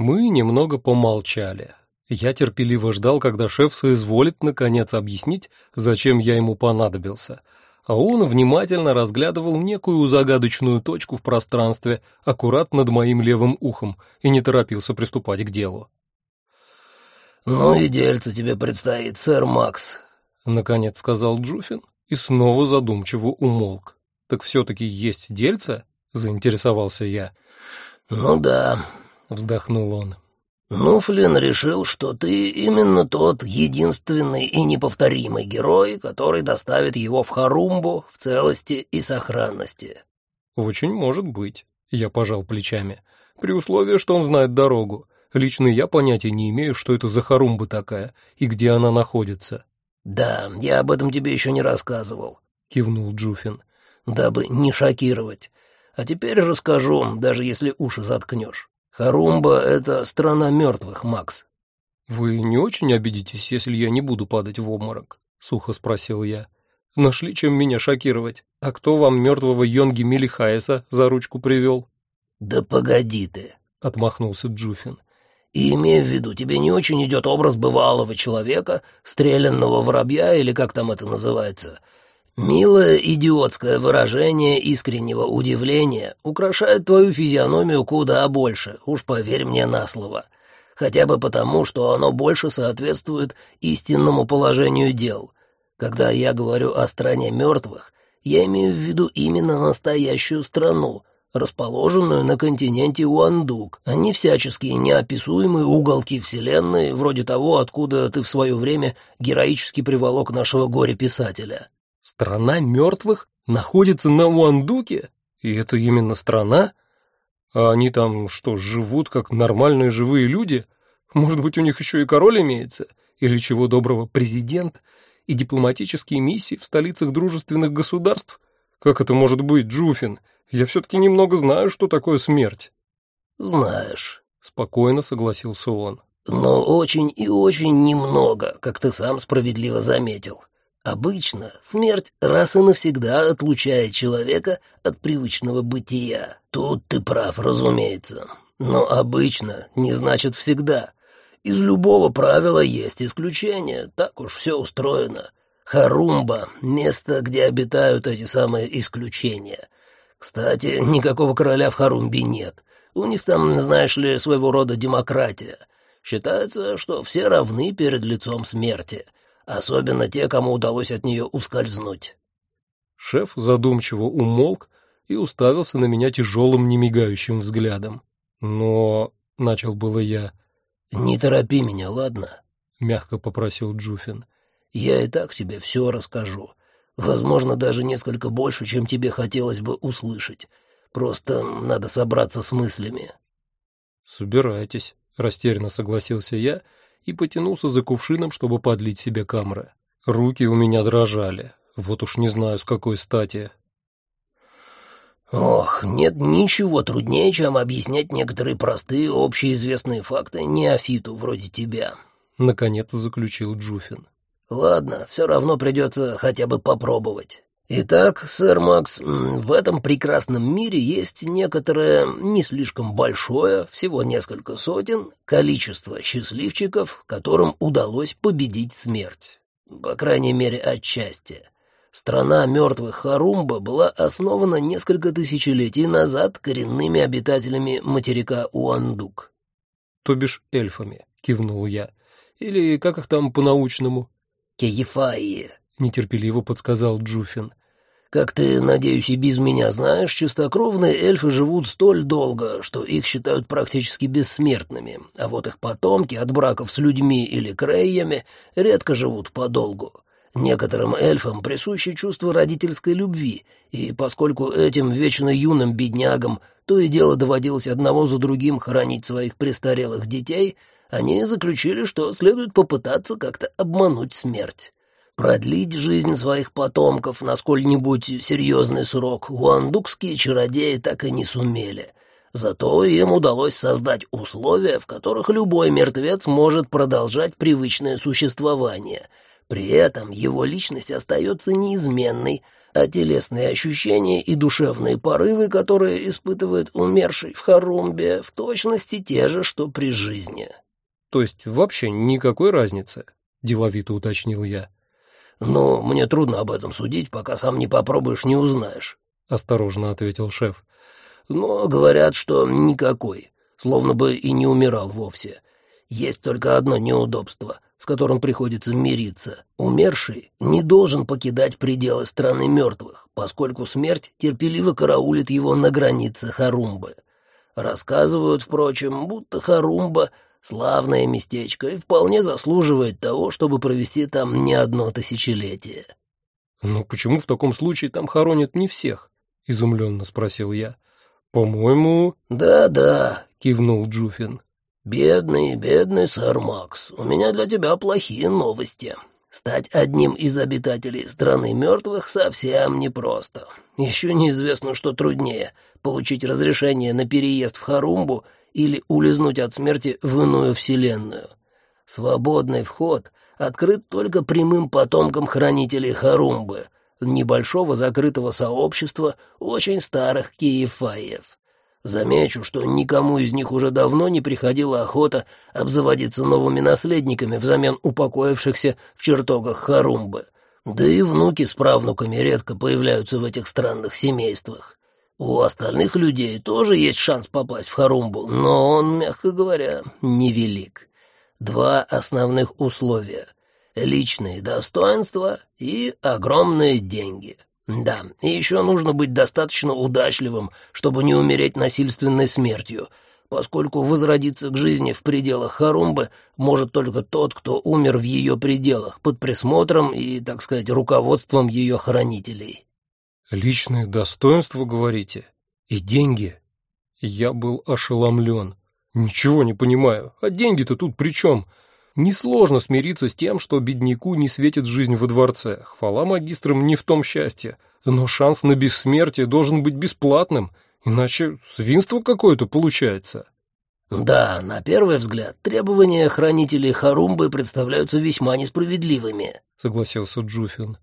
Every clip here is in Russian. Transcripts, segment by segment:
Мы немного помолчали. Я терпеливо ждал, когда шеф соизволит наконец объяснить, зачем я ему понадобился, а он внимательно разглядывал некую загадочную точку в пространстве аккурат над моим левым ухом и не торопился приступать к делу. «Ну и дельце тебе предстоит, сэр Макс», — наконец сказал Джуфин и снова задумчиво умолк. «Так все-таки есть дельце?» — заинтересовался я. «Ну да», — вздохнул он. «Ну, Флинн решил, что ты именно тот единственный и неповторимый герой, который доставит его в Харумбу в целости и сохранности». «Очень может быть», — я пожал плечами, «при условии, что он знает дорогу. Лично я понятия не имею, что это за Харумба такая и где она находится». «Да, я об этом тебе еще не рассказывал», — кивнул Джуфин, «дабы не шокировать. А теперь расскажу, даже если уши заткнешь. Харумба — это страна мертвых, Макс. «Вы не очень обидитесь, если я не буду падать в обморок?» — сухо спросил я. «Нашли, чем меня шокировать. А кто вам мертвого Йонги Милихаеса за ручку привел?» «Да погоди ты», — отмахнулся Джуфин. «И имея в виду, тебе не очень идет образ бывалого человека, стрелянного воробья или как там это называется, Милое идиотское выражение искреннего удивления украшает твою физиономию куда больше, уж поверь мне на слово. Хотя бы потому, что оно больше соответствует истинному положению дел. Когда я говорю о стране мертвых, я имею в виду именно настоящую страну, расположенную на континенте Уандук, а не всяческие неописуемые уголки Вселенной, вроде того, откуда ты в свое время героически приволок нашего горе-писателя. Страна мертвых находится на Уандуке? И это именно страна? А они там что, живут как нормальные живые люди? Может быть, у них еще и король имеется? Или чего доброго президент? И дипломатические миссии в столицах дружественных государств? Как это может быть, Джуфин? Я все-таки немного знаю, что такое смерть. Знаешь, спокойно согласился он. Но очень и очень немного, как ты сам справедливо заметил. Обычно смерть раз и навсегда отлучает человека от привычного бытия. Тут ты прав, разумеется. Но обычно не значит всегда. Из любого правила есть исключение, так уж все устроено. Харумба — место, где обитают эти самые исключения. Кстати, никакого короля в Харумбе нет. У них там, знаешь ли, своего рода демократия. Считается, что все равны перед лицом смерти — особенно те, кому удалось от нее ускользнуть. Шеф задумчиво умолк и уставился на меня тяжелым, немигающим взглядом. «Но...» — начал было я. «Не торопи меня, ладно?» — мягко попросил Джуфин. «Я и так тебе все расскажу. Возможно, даже несколько больше, чем тебе хотелось бы услышать. Просто надо собраться с мыслями». «Собирайтесь», — растерянно согласился я и потянулся за кувшином, чтобы подлить себе камры. Руки у меня дрожали. Вот уж не знаю, с какой стати. «Ох, нет ничего труднее, чем объяснять некоторые простые общеизвестные факты неофиту вроде тебя», — наконец заключил Джуфин. «Ладно, все равно придется хотя бы попробовать. Итак, сэр Макс, в этом прекрасном мире есть некоторое, не слишком большое, всего несколько сотен, количество счастливчиков, которым удалось победить смерть. По крайней мере, отчасти. Страна мертвых Харумба была основана несколько тысячелетий назад коренными обитателями материка Уандук. «То бишь эльфами», — кивнул я. «Или как их там по-научному?» «Кеефаи», — нетерпеливо подсказал Джуфин. Как ты, надеюсь, и без меня знаешь, чистокровные эльфы живут столь долго, что их считают практически бессмертными, а вот их потомки от браков с людьми или крейями редко живут подолгу. Некоторым эльфам присуще чувство родительской любви, и поскольку этим вечно юным беднягам то и дело доводилось одного за другим хоронить своих престарелых детей, они заключили, что следует попытаться как-то обмануть смерть. Продлить жизнь своих потомков на сколь-нибудь серьезный срок уандукские чародеи так и не сумели. Зато им удалось создать условия, в которых любой мертвец может продолжать привычное существование. При этом его личность остается неизменной, а телесные ощущения и душевные порывы, которые испытывает умерший в Харумбе, в точности те же, что при жизни. То есть вообще никакой разницы, деловито уточнил я. «Ну, мне трудно об этом судить, пока сам не попробуешь, не узнаешь», — осторожно ответил шеф. «Но говорят, что никакой, словно бы и не умирал вовсе. Есть только одно неудобство, с которым приходится мириться. Умерший не должен покидать пределы страны мертвых, поскольку смерть терпеливо караулит его на границе Харумбы. Рассказывают, впрочем, будто Харумба — славное местечко и вполне заслуживает того, чтобы провести там не одно тысячелетие. «Но почему в таком случае там хоронят не всех?» — изумленно спросил я. «По-моему...» «Да-да», — кивнул Джуфин. «Бедный, бедный сэр Макс, у меня для тебя плохие новости. Стать одним из обитателей страны мертвых совсем непросто. Еще неизвестно, что труднее — получить разрешение на переезд в Харумбу или улизнуть от смерти в иную вселенную. Свободный вход открыт только прямым потомкам хранителей Харумбы, небольшого закрытого сообщества очень старых киефаев. Замечу, что никому из них уже давно не приходила охота обзаводиться новыми наследниками взамен упокоившихся в чертогах Харумбы. Да и внуки с правнуками редко появляются в этих странных семействах. У остальных людей тоже есть шанс попасть в Харумбу, но он, мягко говоря, невелик. Два основных условия — личные достоинства и огромные деньги — да, и еще нужно быть достаточно удачливым, чтобы не умереть насильственной смертью, поскольку возродиться к жизни в пределах Харумбы может только тот, кто умер в ее пределах, под присмотром и, так сказать, руководством ее хранителей. «Личное достоинство, говорите? И деньги?» Я был ошеломлен. «Ничего не понимаю. А деньги-то тут при чем?» Несложно смириться с тем, что бедняку не светит жизнь во дворце. Хвала магистрам не в том счастье. Но шанс на бессмертие должен быть бесплатным, иначе свинство какое-то получается. Да, на первый взгляд, требования хранителей Харумбы представляются весьма несправедливыми, согласился Джуфин.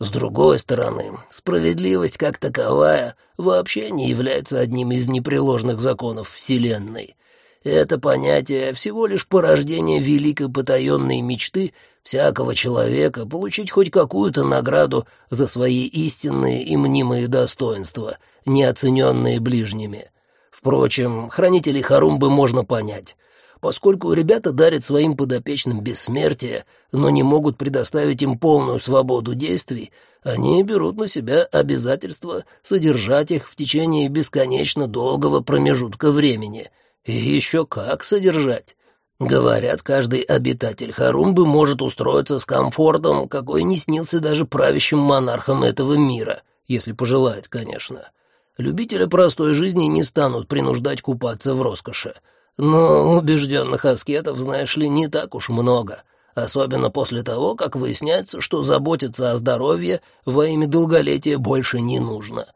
С другой стороны, справедливость как таковая вообще не является одним из непреложных законов Вселенной. Это понятие всего лишь порождение великой потаенной мечты всякого человека получить хоть какую-то награду за свои истинные и мнимые достоинства, неоцененные ближними. Впрочем, хранителей Харумбы можно понять. Поскольку ребята дарят своим подопечным бессмертие, но не могут предоставить им полную свободу действий, они берут на себя обязательство содержать их в течение бесконечно долгого промежутка времени — и еще как содержать. Говорят, каждый обитатель Харумбы может устроиться с комфортом, какой не снился даже правящим монархам этого мира, если пожелает, конечно. Любители простой жизни не станут принуждать купаться в роскоши. Но убежденных аскетов, знаешь ли, не так уж много, особенно после того, как выясняется, что заботиться о здоровье во имя долголетия больше не нужно.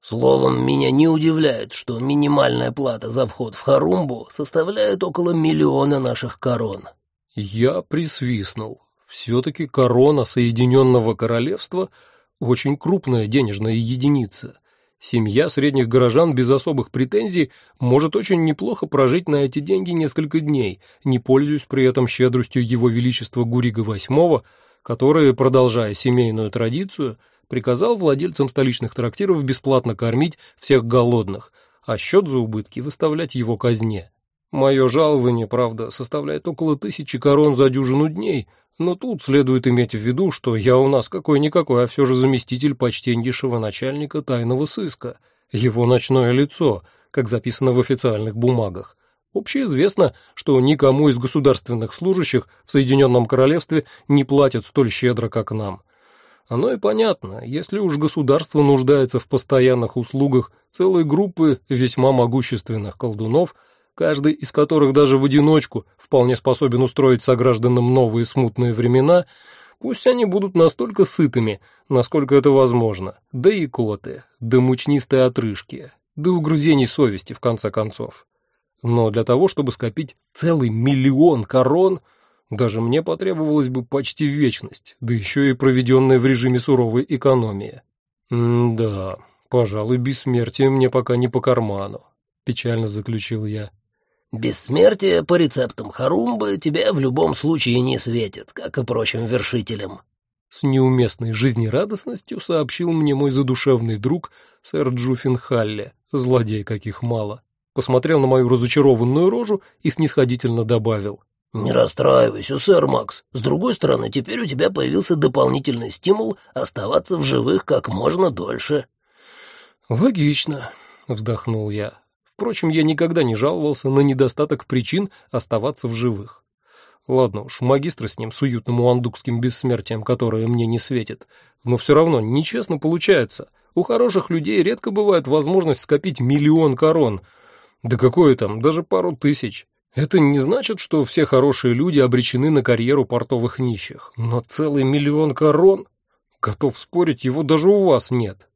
Словом, меня не удивляет, что минимальная плата за вход в Харумбу составляет около миллиона наших корон. Я присвистнул. Все-таки корона Соединенного Королевства — очень крупная денежная единица. Семья средних горожан без особых претензий может очень неплохо прожить на эти деньги несколько дней, не пользуясь при этом щедростью Его Величества Гурига VIII, который, продолжая семейную традицию — приказал владельцам столичных трактиров бесплатно кормить всех голодных, а счет за убытки выставлять его казне. Мое жалование, правда, составляет около тысячи корон за дюжину дней, но тут следует иметь в виду, что я у нас какой-никакой, а все же заместитель почтеннейшего начальника тайного сыска, его ночное лицо, как записано в официальных бумагах. Общеизвестно, что никому из государственных служащих в Соединенном Королевстве не платят столь щедро, как нам. Оно и понятно, если уж государство нуждается в постоянных услугах целой группы весьма могущественных колдунов, каждый из которых даже в одиночку вполне способен устроить согражданам новые смутные времена, пусть они будут настолько сытыми, насколько это возможно, да и коты, да мучнистые отрыжки, да угрызений совести, в конце концов. Но для того, чтобы скопить целый миллион корон – даже мне потребовалась бы почти вечность, да еще и проведенная в режиме суровой экономии. «Да, пожалуй, бессмертие мне пока не по карману», — печально заключил я. «Бессмертие по рецептам Харумбы тебе в любом случае не светит, как и прочим вершителям», с неуместной жизнерадостностью сообщил мне мой задушевный друг сэр Джуффин Халли, злодей каких мало. Посмотрел на мою разочарованную рожу и снисходительно добавил. «Не расстраивайся, сэр Макс. С другой стороны, теперь у тебя появился дополнительный стимул оставаться в живых как можно дольше». «Логично», — вздохнул я. Впрочем, я никогда не жаловался на недостаток причин оставаться в живых. Ладно уж, магистр с ним, с уютным уандукским бессмертием, которое мне не светит. Но все равно нечестно получается. У хороших людей редко бывает возможность скопить миллион корон. Да какое там, даже пару тысяч. Это не значит, что все хорошие люди обречены на карьеру портовых нищих. Но целый миллион корон? Готов спорить, его даже у вас нет.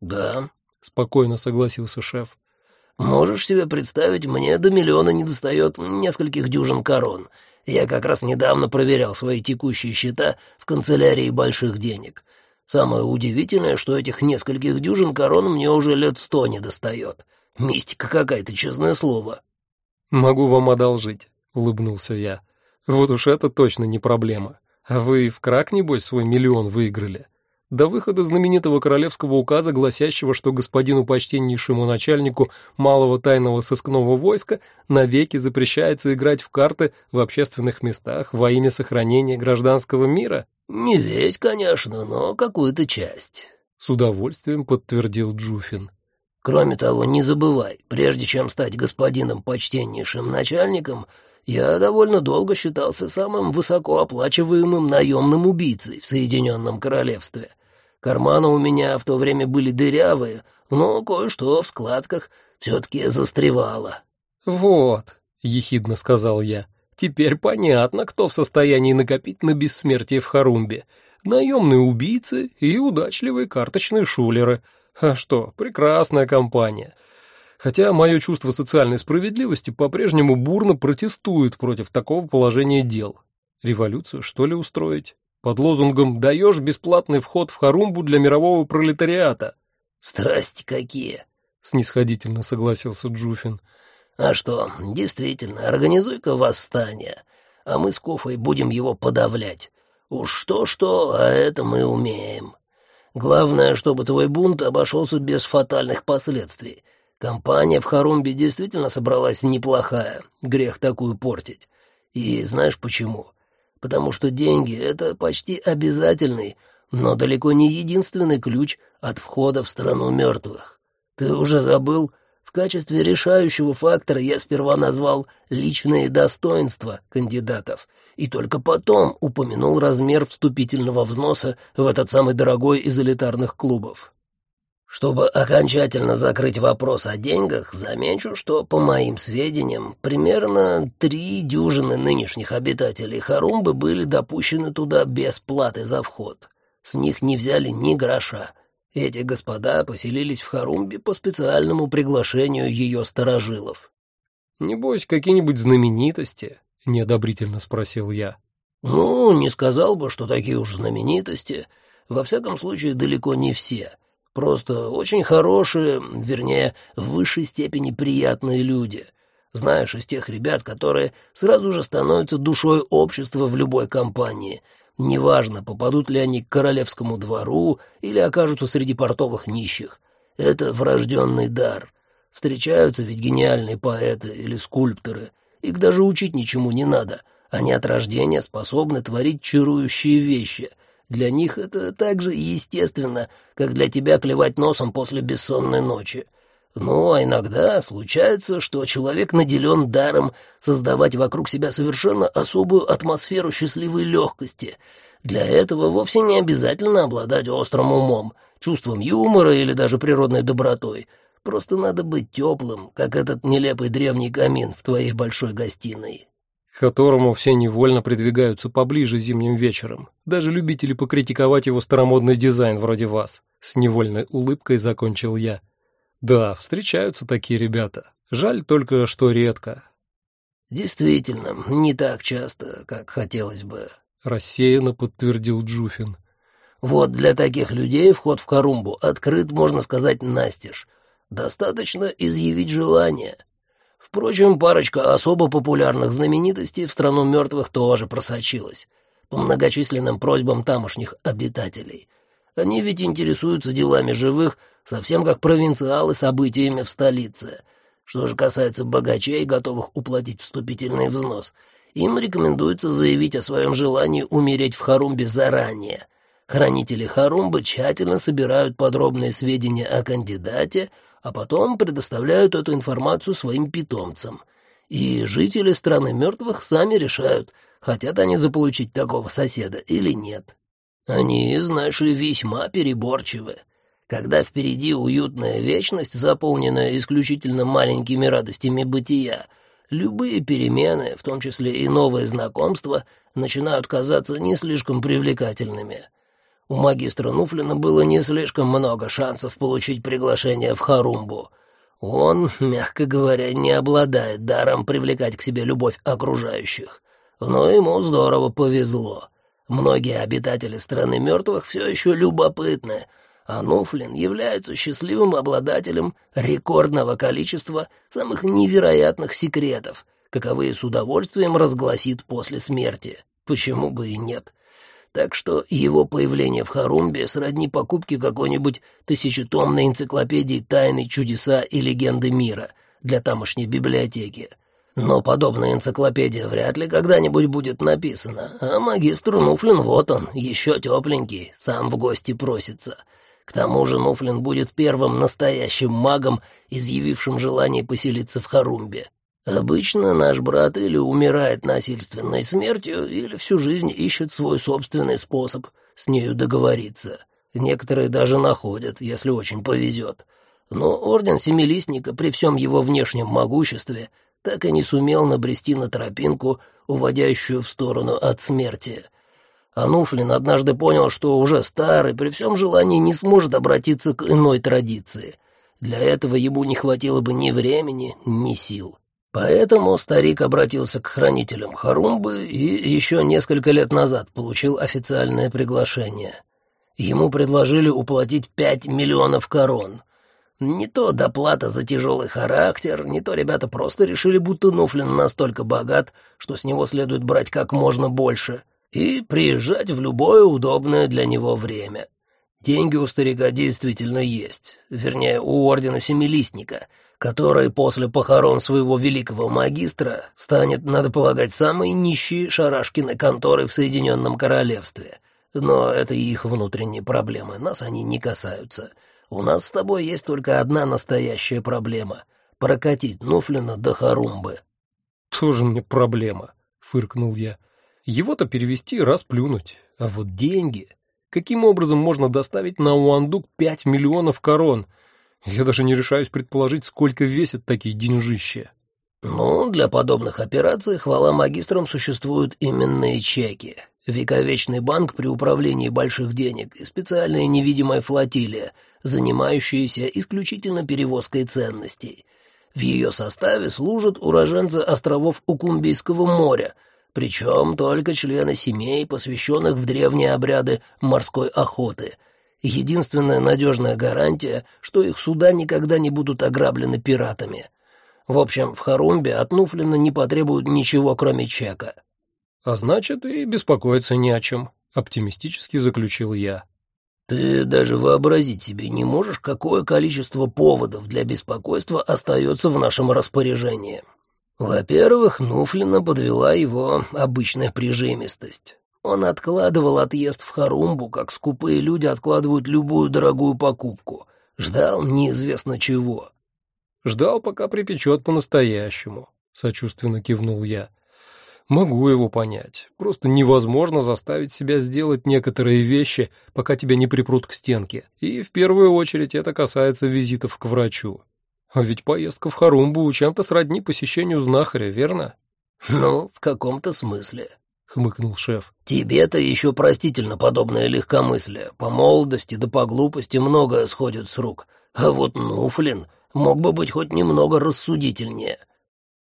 «Да», — спокойно согласился шеф. «Можешь себе представить, мне до миллиона недостает нескольких дюжин корон». Я как раз недавно проверял свои текущие счета в канцелярии больших денег. Самое удивительное, что этих нескольких дюжин корон мне уже лет сто не достает. Мистика какая-то, честное слово». «Могу вам одолжить», — улыбнулся я. «Вот уж это точно не проблема. А вы в крак, небось, свой миллион выиграли?» До выхода знаменитого королевского указа, гласящего, что господину почтеннейшему начальнику малого тайного сыскного войска навеки запрещается играть в карты в общественных местах во имя сохранения гражданского мира? «Не весь, конечно, но какую-то часть», — с удовольствием подтвердил Джуфин. «Кроме того, не забывай, прежде чем стать господином почтеннейшим начальником, я довольно долго считался самым высокооплачиваемым наемным убийцей в Соединенном Королевстве». Карманы у меня в то время были дырявые, но кое-что в складках все-таки застревало». «Вот», — ехидно сказал я, — «теперь понятно, кто в состоянии накопить на бессмертие в Харумбе. Наемные убийцы и удачливые карточные шулеры. А что, прекрасная компания». Хотя мое чувство социальной справедливости по-прежнему бурно протестует против такого положения дел. Революцию, что ли, устроить? под лозунгом «даешь бесплатный вход в Харумбу для мирового пролетариата». «Страсти какие!» — снисходительно согласился Джуфин. «А что, действительно, организуй-ка восстание, а мы с Кофой будем его подавлять. Уж что-что, а это мы умеем. Главное, чтобы твой бунт обошелся без фатальных последствий. Компания в Харумбе действительно собралась неплохая, грех такую портить. И знаешь почему?» потому что деньги — это почти обязательный, но далеко не единственный ключ от входа в страну мертвых. Ты уже забыл? В качестве решающего фактора я сперва назвал личные достоинства кандидатов и только потом упомянул размер вступительного взноса в этот самый дорогой из элитарных клубов. Чтобы окончательно закрыть вопрос о деньгах, замечу, что, по моим сведениям, примерно три дюжины нынешних обитателей Харумбы были допущены туда без платы за вход. С них не взяли ни гроша. Эти господа поселились в Харумбе по специальному приглашению ее старожилов. «Небось, какие-нибудь знаменитости?» — неодобрительно спросил я. «Ну, не сказал бы, что такие уж знаменитости. Во всяком случае, далеко не все». Просто очень хорошие, вернее, в высшей степени приятные люди. Знаешь, из тех ребят, которые сразу же становятся душой общества в любой компании. Неважно, попадут ли они к королевскому двору или окажутся среди портовых нищих. Это врожденный дар. Встречаются ведь гениальные поэты или скульпторы. Их даже учить ничему не надо. Они от рождения способны творить чарующие вещи — для них это так же естественно, как для тебя клевать носом после бессонной ночи. Ну, а иногда случается, что человек наделен даром создавать вокруг себя совершенно особую атмосферу счастливой легкости. Для этого вовсе не обязательно обладать острым умом, чувством юмора или даже природной добротой. Просто надо быть теплым, как этот нелепый древний камин в твоей большой гостиной к которому все невольно придвигаются поближе зимним вечером, даже любители покритиковать его старомодный дизайн вроде вас. С невольной улыбкой закончил я. Да, встречаются такие ребята. Жаль только, что редко. Действительно, не так часто, как хотелось бы, рассеянно подтвердил Джуфин. Вот для таких людей вход в Харумбу открыт, можно сказать, настежь. Достаточно изъявить желание. Впрочем, парочка особо популярных знаменитостей в страну мертвых тоже просочилась по многочисленным просьбам тамошних обитателей. Они ведь интересуются делами живых, совсем как провинциалы событиями в столице. Что же касается богачей, готовых уплатить вступительный взнос, им рекомендуется заявить о своем желании умереть в Харумбе заранее. Хранители Харумбы тщательно собирают подробные сведения о кандидате, а потом предоставляют эту информацию своим питомцам. И жители страны мертвых сами решают, хотят они заполучить такого соседа или нет. Они, знаешь ли, весьма переборчивы. Когда впереди уютная вечность, заполненная исключительно маленькими радостями бытия, любые перемены, в том числе и новые знакомства, начинают казаться не слишком привлекательными. У магистра Нуфлина было не слишком много шансов получить приглашение в Харумбу. Он, мягко говоря, не обладает даром привлекать к себе любовь окружающих. Но ему здорово повезло. Многие обитатели страны мертвых все еще любопытны, а Нуфлин является счастливым обладателем рекордного количества самых невероятных секретов, каковые с удовольствием разгласит после смерти. Почему бы и нет? Так что его появление в Харумбе сродни покупке какой-нибудь тысячетомной энциклопедии «Тайны, чудеса и легенды мира» для тамошней библиотеки — но подобная энциклопедия вряд ли когда-нибудь будет написана, а магистр Нуфлин вот он, еще тепленький, сам в гости просится. К тому же Нуфлин будет первым настоящим магом, изъявившим желание поселиться в Харумбе. Обычно наш брат или умирает насильственной смертью, или всю жизнь ищет свой собственный способ с нею договориться. Некоторые даже находят, если очень повезет. Но Орден Семилистника при всем его внешнем могуществе — так и не сумел набрести на тропинку, уводящую в сторону от смерти. Ануфлин однажды понял, что уже старый, при всем желании не сможет обратиться к иной традиции. Для этого ему не хватило бы ни времени, ни сил. Поэтому старик обратился к хранителям Харумбы и еще несколько лет назад получил официальное приглашение. Ему предложили уплатить пять миллионов корон — не то доплата за тяжелый характер, не то ребята просто решили, будто Нуфлин настолько богат, что с него следует брать как можно больше, и приезжать в любое удобное для него время. Деньги у старика действительно есть, вернее, у Ордена Семилистника, который после похорон своего великого магистра станет, надо полагать, самой нищей шарашкиной конторой в Соединенном Королевстве. Но это их внутренние проблемы, нас они не касаются». У нас с тобой есть только одна настоящая проблема — прокатить Нуфлина до Харумбы». «Тоже мне проблема», — фыркнул я. «Его-то перевести раз плюнуть, а вот деньги...» Каким образом можно доставить на Уандук пять миллионов корон? Я даже не решаюсь предположить, сколько весят такие деньжища. Ну, для подобных операций, хвала магистрам, существуют именные чеки. Вековечный банк при управлении больших денег и специальная невидимая флотилия, занимающаяся исключительно перевозкой ценностей. В ее составе служат уроженцы островов Укумбийского моря, причем только члены семей, посвященных в древние обряды морской охоты. Единственная надежная гарантия, что их суда никогда не будут ограблены пиратами. В общем, в Харумбе от Нуфлина не потребуют ничего, кроме чека. А значит, и беспокоиться не о чем, оптимистически заключил я. Ты даже вообразить себе не можешь, какое количество поводов для беспокойства остается в нашем распоряжении. Во-первых, Нуфлина подвела его обычная прижимистость. Он откладывал отъезд в Харумбу, как скупые люди откладывают любую дорогую покупку. Ждал неизвестно чего. Ждал, пока припечет по-настоящему, сочувственно кивнул я. Могу его понять. Просто невозможно заставить себя сделать некоторые вещи, пока тебя не припрут к стенке. И в первую очередь это касается визитов к врачу. А ведь поездка в Харумбу чем-то сродни посещению знахаря, верно? Ну, в каком-то смысле, хмыкнул шеф. Тебе-то еще простительно подобное легкомыслие. По молодости да по глупости многое сходит с рук. А вот Нуфлин мог бы быть хоть немного рассудительнее.